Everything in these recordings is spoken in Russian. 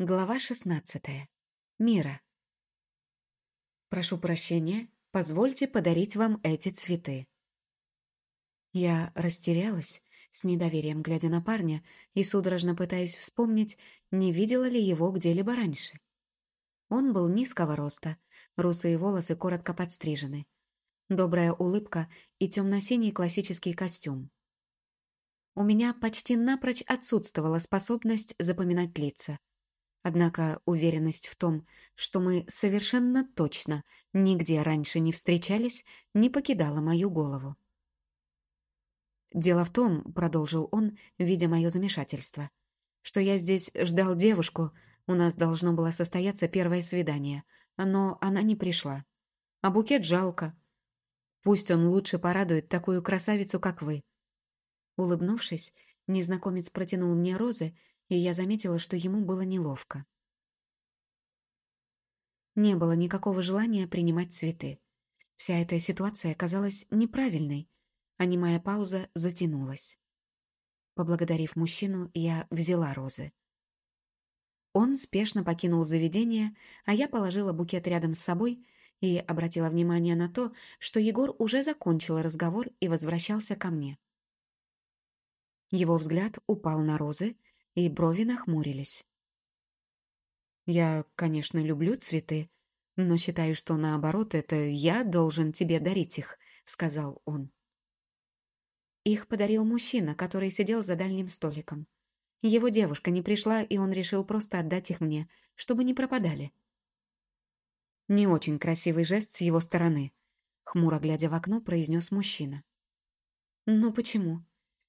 Глава 16. Мира. Прошу прощения, позвольте подарить вам эти цветы. Я растерялась, с недоверием глядя на парня и судорожно пытаясь вспомнить, не видела ли его где-либо раньше. Он был низкого роста, русые волосы коротко подстрижены, добрая улыбка и темно-синий классический костюм. У меня почти напрочь отсутствовала способность запоминать лица — Однако уверенность в том, что мы совершенно точно нигде раньше не встречались, не покидала мою голову. «Дело в том», — продолжил он, видя мое замешательство, «что я здесь ждал девушку, у нас должно было состояться первое свидание, но она не пришла. А букет жалко. Пусть он лучше порадует такую красавицу, как вы». Улыбнувшись, незнакомец протянул мне розы, и я заметила, что ему было неловко. Не было никакого желания принимать цветы. Вся эта ситуация казалась неправильной, а немая пауза затянулась. Поблагодарив мужчину, я взяла розы. Он спешно покинул заведение, а я положила букет рядом с собой и обратила внимание на то, что Егор уже закончил разговор и возвращался ко мне. Его взгляд упал на розы, и брови нахмурились. «Я, конечно, люблю цветы, но считаю, что наоборот, это я должен тебе дарить их», — сказал он. Их подарил мужчина, который сидел за дальним столиком. Его девушка не пришла, и он решил просто отдать их мне, чтобы не пропадали. Не очень красивый жест с его стороны, хмуро глядя в окно, произнес мужчина. «Ну почему?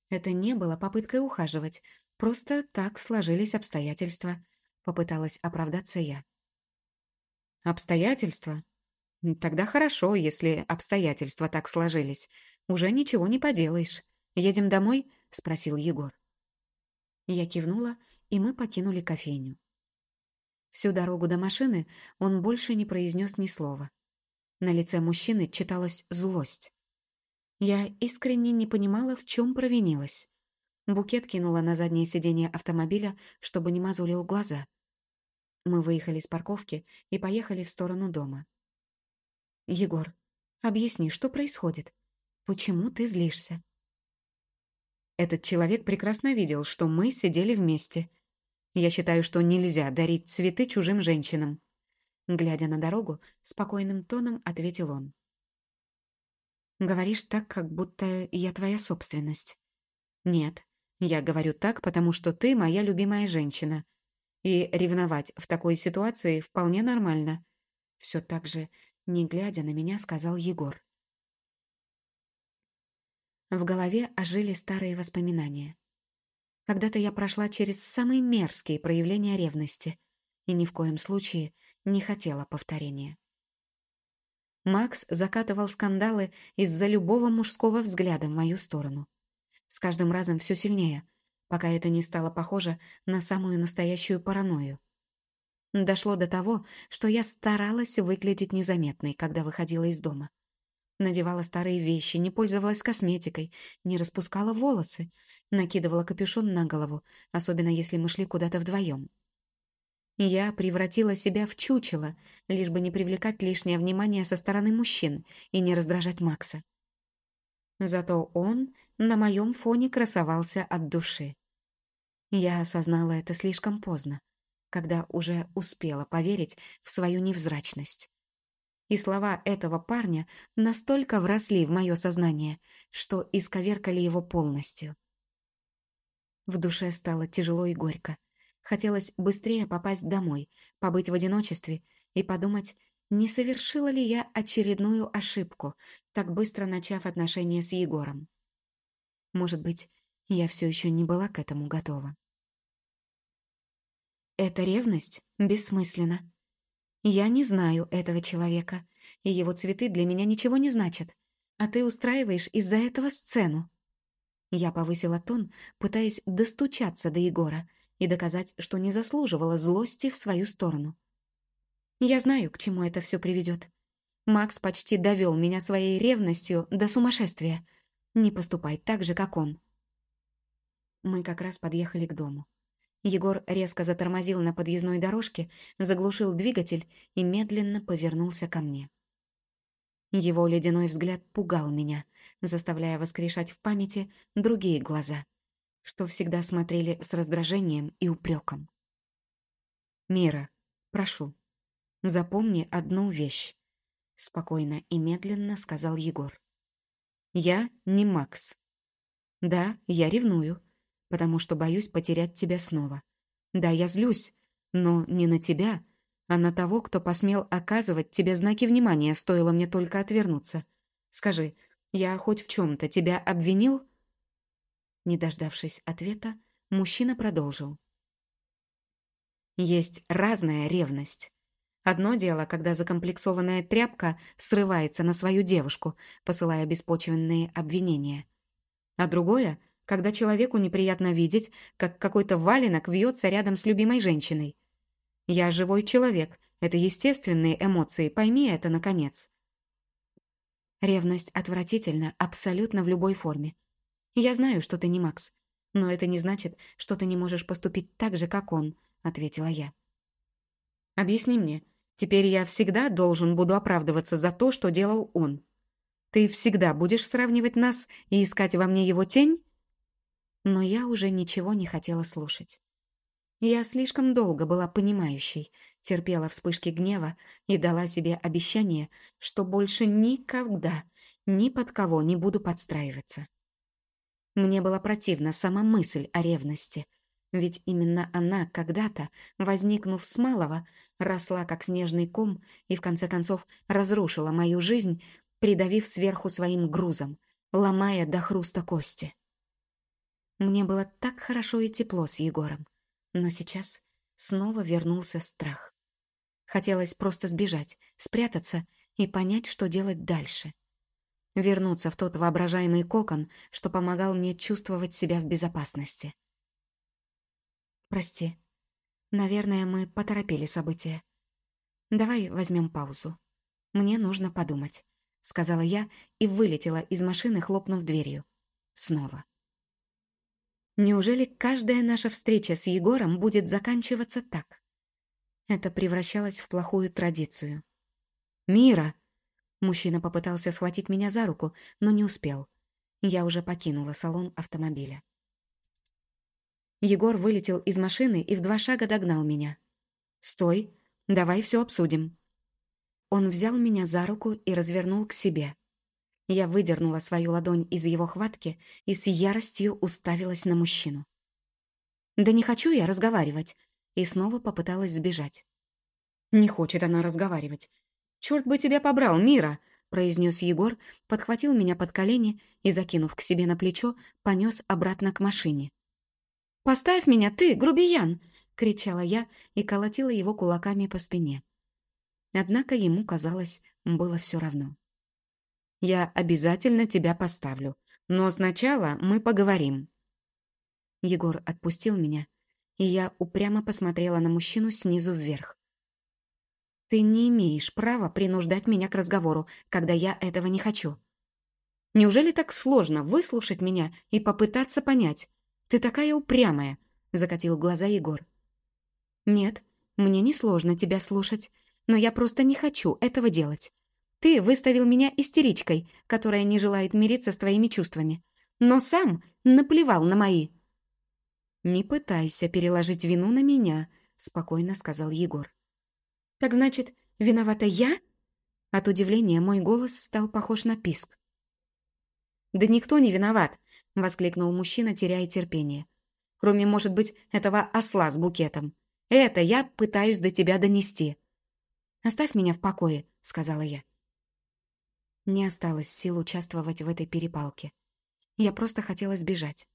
Это не было попыткой ухаживать, Просто так сложились обстоятельства. Попыталась оправдаться я. Обстоятельства? Тогда хорошо, если обстоятельства так сложились. Уже ничего не поделаешь. Едем домой? Спросил Егор. Я кивнула, и мы покинули кофейню. Всю дорогу до машины он больше не произнес ни слова. На лице мужчины читалась злость. Я искренне не понимала, в чем провинилась. Букет кинула на заднее сиденье автомобиля, чтобы не мозолил глаза. Мы выехали с парковки и поехали в сторону дома. «Егор, объясни, что происходит? Почему ты злишься?» Этот человек прекрасно видел, что мы сидели вместе. Я считаю, что нельзя дарить цветы чужим женщинам. Глядя на дорогу, спокойным тоном ответил он. «Говоришь так, как будто я твоя собственность». «Нет, я говорю так, потому что ты моя любимая женщина. И ревновать в такой ситуации вполне нормально. Все так же, не глядя на меня, сказал Егор. В голове ожили старые воспоминания. Когда-то я прошла через самые мерзкие проявления ревности и ни в коем случае не хотела повторения. Макс закатывал скандалы из-за любого мужского взгляда в мою сторону. С каждым разом все сильнее, пока это не стало похоже на самую настоящую паранойю. Дошло до того, что я старалась выглядеть незаметной, когда выходила из дома. Надевала старые вещи, не пользовалась косметикой, не распускала волосы, накидывала капюшон на голову, особенно если мы шли куда-то вдвоем. Я превратила себя в чучело, лишь бы не привлекать лишнее внимание со стороны мужчин и не раздражать Макса. Зато он на моем фоне красовался от души. Я осознала это слишком поздно, когда уже успела поверить в свою невзрачность. И слова этого парня настолько вросли в мое сознание, что исковеркали его полностью. В душе стало тяжело и горько. Хотелось быстрее попасть домой, побыть в одиночестве и подумать, не совершила ли я очередную ошибку, так быстро начав отношения с Егором. Может быть, я все еще не была к этому готова. Эта ревность бессмысленна. Я не знаю этого человека, и его цветы для меня ничего не значат, а ты устраиваешь из-за этого сцену. Я повысила тон, пытаясь достучаться до Егора и доказать, что не заслуживала злости в свою сторону. Я знаю, к чему это все приведет. Макс почти довел меня своей ревностью до сумасшествия — не поступай так же, как он. Мы как раз подъехали к дому. Егор резко затормозил на подъездной дорожке, заглушил двигатель и медленно повернулся ко мне. Его ледяной взгляд пугал меня, заставляя воскрешать в памяти другие глаза, что всегда смотрели с раздражением и упреком. «Мира, прошу, запомни одну вещь», — спокойно и медленно сказал Егор. «Я не Макс. Да, я ревную, потому что боюсь потерять тебя снова. Да, я злюсь, но не на тебя, а на того, кто посмел оказывать тебе знаки внимания, стоило мне только отвернуться. Скажи, я хоть в чем-то тебя обвинил?» Не дождавшись ответа, мужчина продолжил. Есть разная ревность. Одно дело, когда закомплексованная тряпка срывается на свою девушку, посылая беспочвенные обвинения. А другое, когда человеку неприятно видеть, как какой-то валенок вьется рядом с любимой женщиной. Я живой человек, это естественные эмоции, пойми это, наконец. Ревность отвратительна абсолютно в любой форме. Я знаю, что ты не Макс, но это не значит, что ты не можешь поступить так же, как он, ответила я. Объясни мне, теперь я всегда должен буду оправдываться за то, что делал он. Ты всегда будешь сравнивать нас и искать во мне его тень? Но я уже ничего не хотела слушать. Я слишком долго была понимающей, терпела вспышки гнева и дала себе обещание, что больше никогда ни под кого не буду подстраиваться. Мне была противна сама мысль о ревности, ведь именно она когда-то, возникнув с малого, росла как снежный ком и в конце концов разрушила мою жизнь, придавив сверху своим грузом, ломая до хруста кости. Мне было так хорошо и тепло с Егором, но сейчас снова вернулся страх. Хотелось просто сбежать, спрятаться и понять, что делать дальше. Вернуться в тот воображаемый кокон, что помогал мне чувствовать себя в безопасности. «Прости. Наверное, мы поторопили события. Давай возьмем паузу. Мне нужно подумать», — сказала я и вылетела из машины, хлопнув дверью. Снова. Неужели каждая наша встреча с Егором будет заканчиваться так? Это превращалось в плохую традицию. «Мира!» Мужчина попытался схватить меня за руку, но не успел. Я уже покинула салон автомобиля. Егор вылетел из машины и в два шага догнал меня. «Стой! Давай все обсудим!» Он взял меня за руку и развернул к себе. Я выдернула свою ладонь из его хватки и с яростью уставилась на мужчину. «Да не хочу я разговаривать и снова попыталась сбежать. «Не хочет она разговаривать. Черт бы тебя побрал, Мира!» произнес Егор, подхватил меня под колени и, закинув к себе на плечо, понес обратно к машине. «Поставь меня, ты, грубиян!» — кричала я и колотила его кулаками по спине. Однако ему, казалось, было все равно. «Я обязательно тебя поставлю, но сначала мы поговорим». Егор отпустил меня и я упрямо посмотрела на мужчину снизу вверх. «Ты не имеешь права принуждать меня к разговору, когда я этого не хочу. Неужели так сложно выслушать меня и попытаться понять? Ты такая упрямая!» — закатил глаза Егор. «Нет, мне не сложно тебя слушать, но я просто не хочу этого делать. Ты выставил меня истеричкой, которая не желает мириться с твоими чувствами, но сам наплевал на мои». «Не пытайся переложить вину на меня», — спокойно сказал Егор. «Так значит, виновата я?» От удивления мой голос стал похож на писк. «Да никто не виноват», — воскликнул мужчина, теряя терпение. «Кроме, может быть, этого осла с букетом. Это я пытаюсь до тебя донести». «Оставь меня в покое», — сказала я. Не осталось сил участвовать в этой перепалке. Я просто хотела сбежать.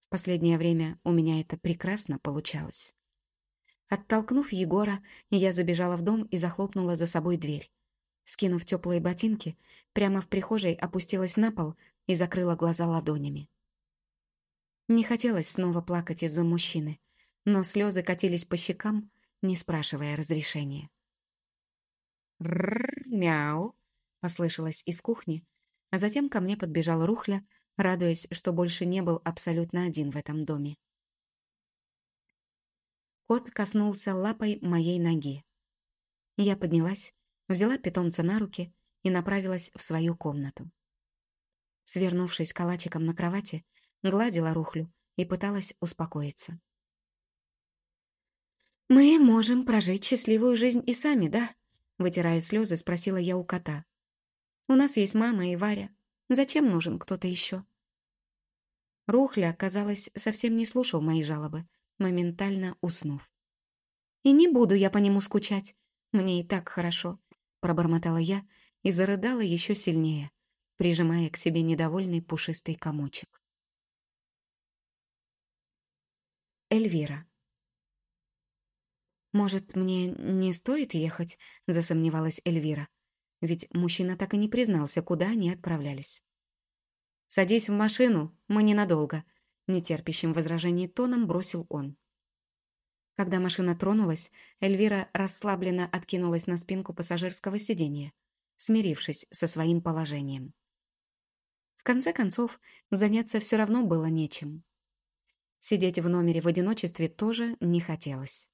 В последнее время у меня это прекрасно получалось. Оттолкнув Егора, я забежала в дом и захлопнула за собой дверь. Скинув теплые ботинки, прямо в прихожей опустилась на пол и закрыла глаза ладонями. Не хотелось снова плакать из-за мужчины, но слезы катились по щекам, не спрашивая разрешения. «Р-мяу!» — послышалось из кухни, а затем ко мне подбежал Рухля радуясь, что больше не был абсолютно один в этом доме. Кот коснулся лапой моей ноги. Я поднялась, взяла питомца на руки и направилась в свою комнату. Свернувшись калачиком на кровати, гладила рухлю и пыталась успокоиться. «Мы можем прожить счастливую жизнь и сами, да?» Вытирая слезы, спросила я у кота. «У нас есть мама и Варя. Зачем нужен кто-то еще?» Рухля, казалось, совсем не слушал мои жалобы, моментально уснув. «И не буду я по нему скучать. Мне и так хорошо», — пробормотала я и зарыдала еще сильнее, прижимая к себе недовольный пушистый комочек. Эльвира. «Может, мне не стоит ехать?» — засомневалась Эльвира. Ведь мужчина так и не признался, куда они отправлялись. «Садись в машину, мы ненадолго», — нетерпящим возражений тоном бросил он. Когда машина тронулась, Эльвира расслабленно откинулась на спинку пассажирского сиденья, смирившись со своим положением. В конце концов, заняться все равно было нечем. Сидеть в номере в одиночестве тоже не хотелось.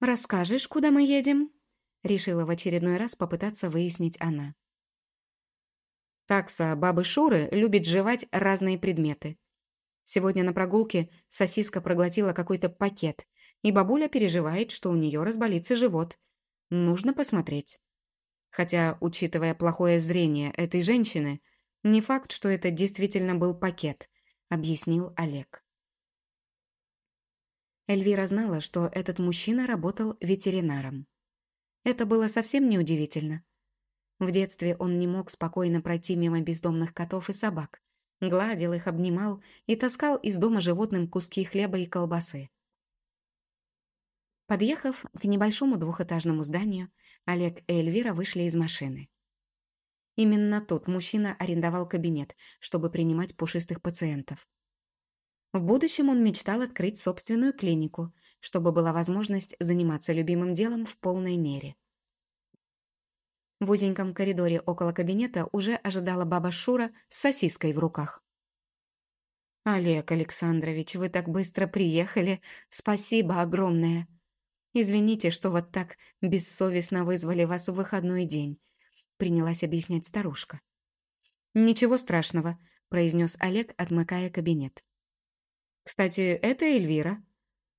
«Расскажешь, куда мы едем?» Решила в очередной раз попытаться выяснить она. Такса бабы Шуры любит жевать разные предметы. Сегодня на прогулке сосиска проглотила какой-то пакет, и бабуля переживает, что у нее разболится живот. Нужно посмотреть. Хотя, учитывая плохое зрение этой женщины, не факт, что это действительно был пакет, объяснил Олег. Эльвира знала, что этот мужчина работал ветеринаром. Это было совсем неудивительно. В детстве он не мог спокойно пройти мимо бездомных котов и собак, гладил их, обнимал и таскал из дома животным куски хлеба и колбасы. Подъехав к небольшому двухэтажному зданию, Олег и Эльвира вышли из машины. Именно тут мужчина арендовал кабинет, чтобы принимать пушистых пациентов. В будущем он мечтал открыть собственную клинику, чтобы была возможность заниматься любимым делом в полной мере. В узеньком коридоре около кабинета уже ожидала баба Шура с сосиской в руках. «Олег Александрович, вы так быстро приехали. Спасибо огромное. Извините, что вот так бессовестно вызвали вас в выходной день», — принялась объяснять старушка. «Ничего страшного», — произнес Олег, отмыкая кабинет. Кстати, это Эльвира.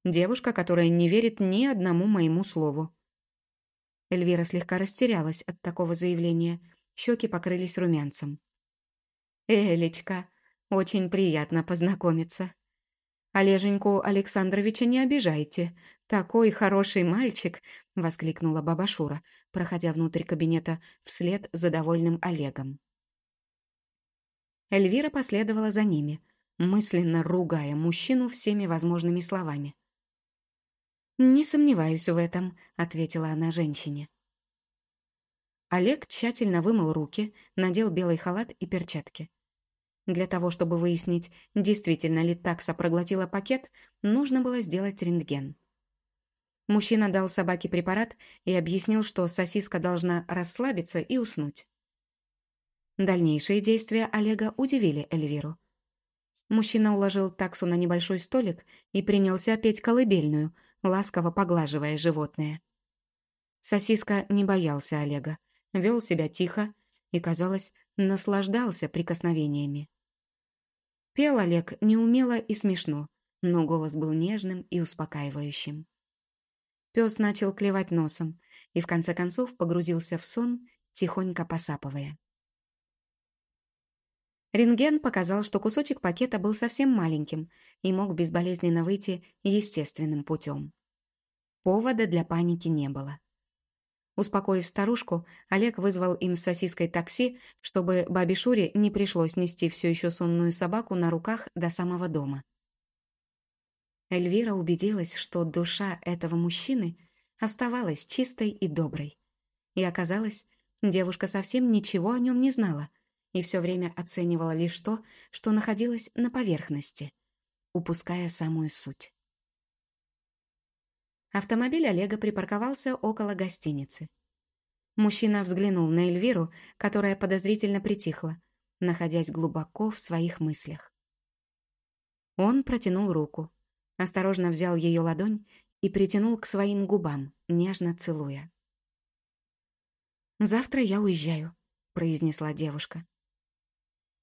Девушка, которая не верит ни одному моему слову. Эльвира слегка растерялась от такого заявления. Щеки покрылись румянцем. «Элечка, очень приятно познакомиться. Олеженьку Александровича не обижайте. Такой хороший мальчик!» — воскликнула баба Шура, проходя внутрь кабинета вслед за довольным Олегом. Эльвира последовала за ними — мысленно ругая мужчину всеми возможными словами. «Не сомневаюсь в этом», — ответила она женщине. Олег тщательно вымыл руки, надел белый халат и перчатки. Для того, чтобы выяснить, действительно ли такса проглотила пакет, нужно было сделать рентген. Мужчина дал собаке препарат и объяснил, что сосиска должна расслабиться и уснуть. Дальнейшие действия Олега удивили Эльвиру. Мужчина уложил таксу на небольшой столик и принялся петь колыбельную, ласково поглаживая животное. Сосиска не боялся Олега, вел себя тихо и, казалось, наслаждался прикосновениями. Пел Олег неумело и смешно, но голос был нежным и успокаивающим. Пес начал клевать носом и в конце концов погрузился в сон, тихонько посапывая. Рентген показал, что кусочек пакета был совсем маленьким и мог безболезненно выйти естественным путем. Повода для паники не было. Успокоив старушку, Олег вызвал им с сосиской такси, чтобы бабе Шуре не пришлось нести все еще сонную собаку на руках до самого дома. Эльвира убедилась, что душа этого мужчины оставалась чистой и доброй. И оказалось, девушка совсем ничего о нем не знала — и все время оценивала лишь то, что находилось на поверхности, упуская самую суть. Автомобиль Олега припарковался около гостиницы. Мужчина взглянул на Эльвиру, которая подозрительно притихла, находясь глубоко в своих мыслях. Он протянул руку, Осторожно взял ее ладонь и притянул к своим губам, нежно целуя. «Завтра я уезжаю», — произнесла девушка.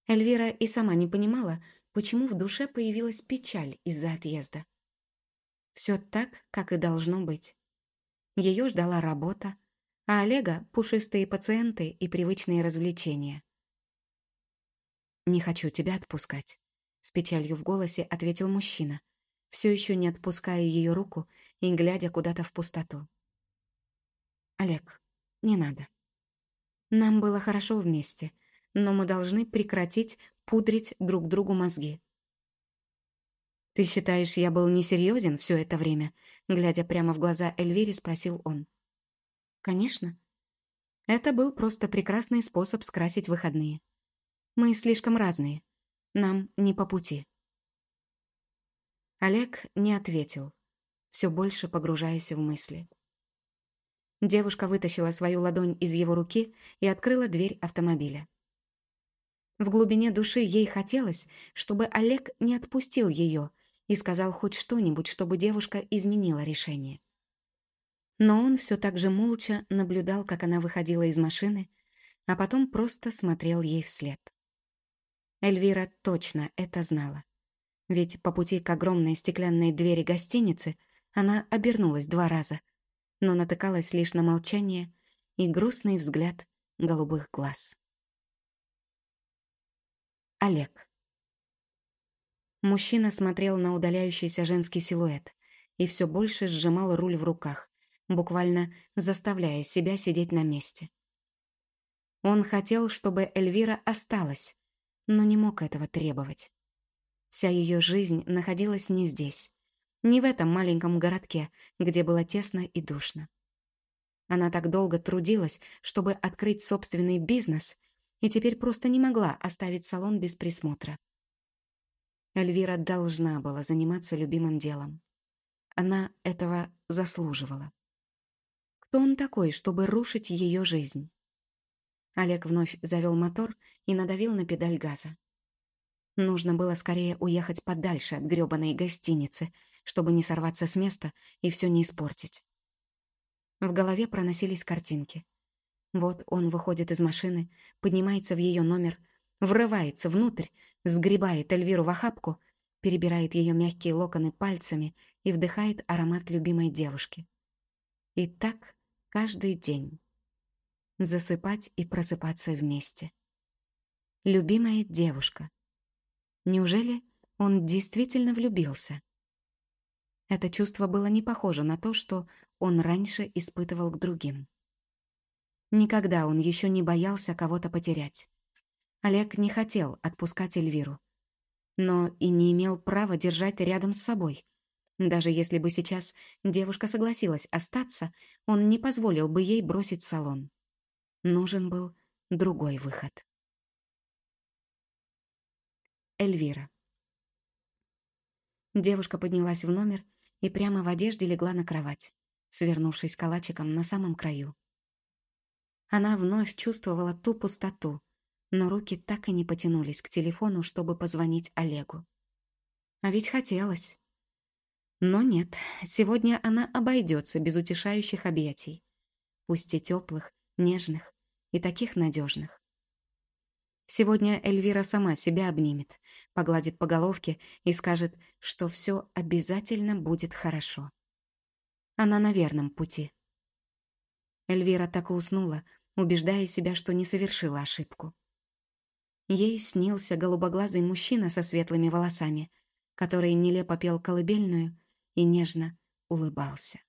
Эльвира и сама не понимала, почему в душе появилась печаль из-за отъезда. Все так, как и должно быть. Ее ждала работа, а Олега — пушистые пациенты и привычные развлечения. «Не хочу тебя отпускать», — с печалью в голосе ответил мужчина, все еще не отпуская ее руку и глядя куда-то в пустоту. «Олег, не надо. Нам было хорошо вместе, но мы должны прекратить пудрить друг другу мозги». «Ты считаешь, я был несерьезен все это время?» Глядя прямо в глаза Эльвире, спросил он. «Конечно. Это был просто прекрасный способ скрасить выходные. Мы слишком разные. Нам не по пути». Олег не ответил, все больше погружаясь в мысли. Девушка вытащила свою ладонь из его руки и открыла дверь автомобиля. В глубине души ей хотелось, чтобы Олег не отпустил ее и сказал хоть что-нибудь, чтобы девушка изменила решение. Но он все так же молча наблюдал, как она выходила из машины, а потом просто смотрел ей вслед. Эльвира точно это знала. Ведь по пути к огромной стеклянной двери гостиницы она обернулась два раза, но натыкалась лишь на молчание и грустный взгляд голубых глаз. Олег. Мужчина смотрел на удаляющийся женский силуэт и все больше сжимал руль в руках, буквально заставляя себя сидеть на месте. Он хотел, чтобы Эльвира осталась, но не мог этого требовать. Вся ее жизнь находилась не здесь, не в этом маленьком городке, где было тесно и душно. Она так долго трудилась, чтобы открыть собственный бизнес, и теперь просто не могла оставить салон без присмотра. Эльвира должна была заниматься любимым делом. Она этого заслуживала. Кто он такой, чтобы рушить ее жизнь? Олег вновь завел мотор и надавил на педаль газа. Нужно было скорее уехать подальше от грёбаной гостиницы, чтобы не сорваться с места и все не испортить. В голове проносились картинки. Вот он выходит из машины, поднимается в ее номер, врывается внутрь, сгребает Эльвиру в охапку, перебирает ее мягкие локоны пальцами и вдыхает аромат любимой девушки. И так каждый день. Засыпать и просыпаться вместе. Любимая девушка. Неужели он действительно влюбился? Это чувство было не похоже на то, что он раньше испытывал к другим. Никогда он еще не боялся кого-то потерять. Олег не хотел отпускать Эльвиру. Но и не имел права держать рядом с собой. Даже если бы сейчас девушка согласилась остаться, он не позволил бы ей бросить салон. Нужен был другой выход. Эльвира. Девушка поднялась в номер и прямо в одежде легла на кровать, свернувшись калачиком на самом краю. Она вновь чувствовала ту пустоту, но руки так и не потянулись к телефону, чтобы позвонить Олегу. А ведь хотелось. Но нет, сегодня она обойдется без утешающих объятий. Пусть и теплых, нежных и таких надежных. Сегодня Эльвира сама себя обнимет, погладит по головке и скажет, что все обязательно будет хорошо. Она на верном пути. Эльвира так и уснула, убеждая себя, что не совершила ошибку. Ей снился голубоглазый мужчина со светлыми волосами, который нелепо пел колыбельную и нежно улыбался.